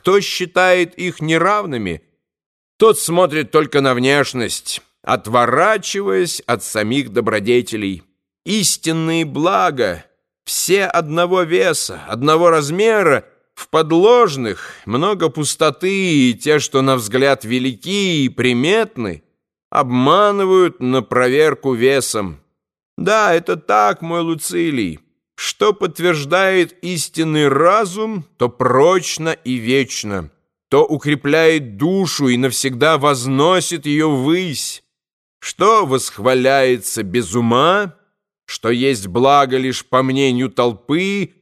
Кто считает их неравными, тот смотрит только на внешность, отворачиваясь от самих добродетелей. Истинные блага, все одного веса, одного размера, в подложных много пустоты, и те, что на взгляд велики и приметны, обманывают на проверку весом. Да, это так, мой Луцилий. Что подтверждает истинный разум, то прочно и вечно, то укрепляет душу и навсегда возносит ее ввысь. Что восхваляется без ума, что есть благо лишь по мнению толпы,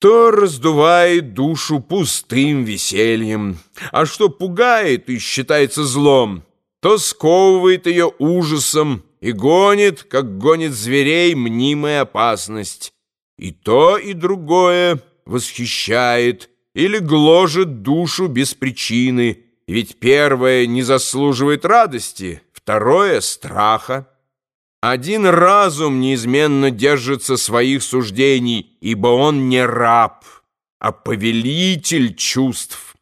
то раздувает душу пустым весельем, а что пугает и считается злом, то сковывает ее ужасом и гонит, как гонит зверей, мнимая опасность. И то, и другое восхищает или гложет душу без причины, ведь первое не заслуживает радости, второе — страха. Один разум неизменно держится своих суждений, ибо он не раб, а повелитель чувств.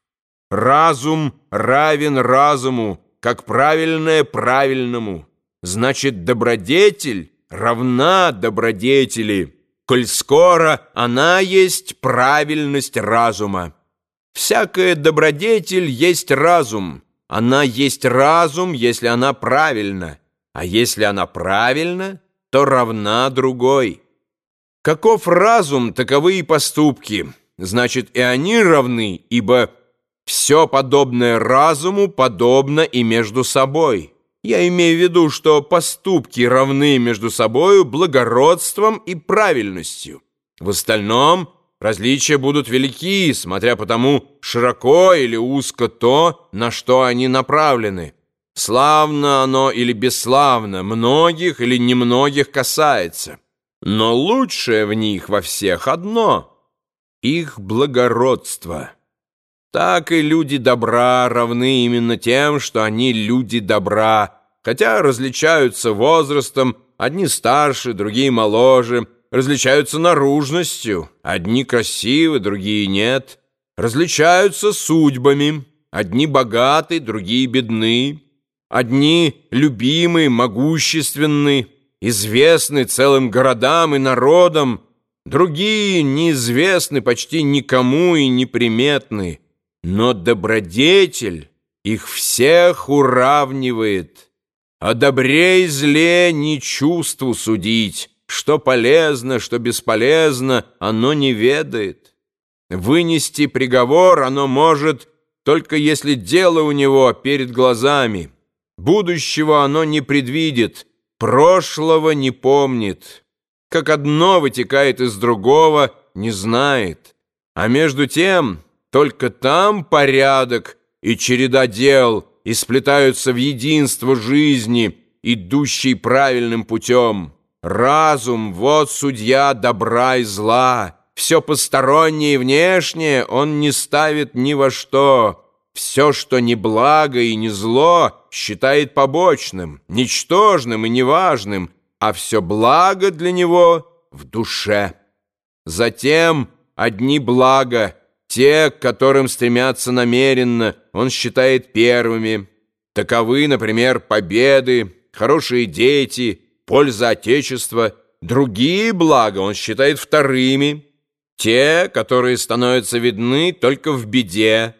Разум равен разуму, как правильное правильному. Значит, добродетель равна добродетели, коль скоро она есть правильность разума. Всякая добродетель есть разум, она есть разум, если она правильна. А если она правильна, то равна другой. Каков разум, таковы и поступки. Значит, и они равны, ибо все подобное разуму подобно и между собой. Я имею в виду, что поступки равны между собою благородством и правильностью. В остальном различия будут велики, смотря по тому, широко или узко то, на что они направлены. Славно оно или бесславно, многих или немногих касается. Но лучшее в них во всех одно — их благородство. Так и люди добра равны именно тем, что они люди добра, хотя различаются возрастом, одни старше, другие моложе, различаются наружностью, одни красивы, другие нет, различаются судьбами, одни богаты, другие бедны, Одни любимые, могущественны, известны целым городам и народам, другие неизвестны почти никому и неприметны. Но добродетель их всех уравнивает. Добре и зле не чувству судить, что полезно, что бесполезно, оно не ведает. Вынести приговор оно может, только если дело у него перед глазами. Будущего оно не предвидит, прошлого не помнит. Как одно вытекает из другого, не знает. А между тем только там порядок и череда дел и сплетаются в единство жизни, идущей правильным путем. Разум — вот судья добра и зла. Все постороннее и внешнее он не ставит ни во что — все, что не благо и не зло, считает побочным, ничтожным и неважным, а все благо для него в душе. Затем одни блага, те, к которым стремятся намеренно, он считает первыми. Таковы, например, победы, хорошие дети, польза Отечества. Другие блага он считает вторыми, те, которые становятся видны только в беде,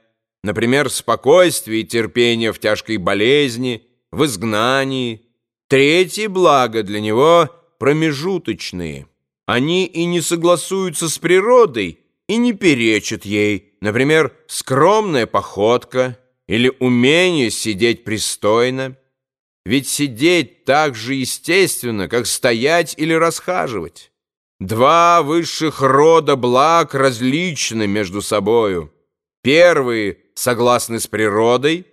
Например, спокойствие и терпение в тяжкой болезни, в изгнании. Третье благо для него промежуточные. Они и не согласуются с природой, и не перечат ей. Например, скромная походка или умение сидеть пристойно. Ведь сидеть так же естественно, как стоять или расхаживать. Два высших рода благ различны между собою. Первые согласны с природой,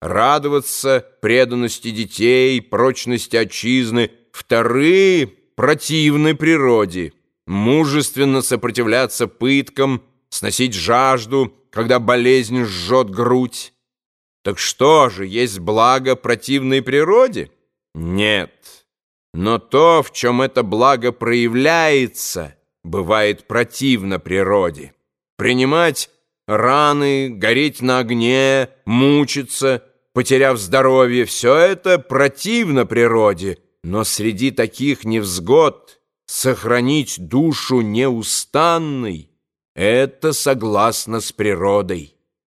радоваться преданности детей, прочности отчизны. Вторые противны природе, мужественно сопротивляться пыткам, сносить жажду, когда болезнь жжет грудь. Так что же, есть благо противной природе? Нет. Но то, в чем это благо проявляется, бывает противно природе. Принимать раны, гореть на огне, мучиться, потеряв здоровье, все это противно природе, но среди таких невзгод сохранить душу неустанной — это согласно с природой.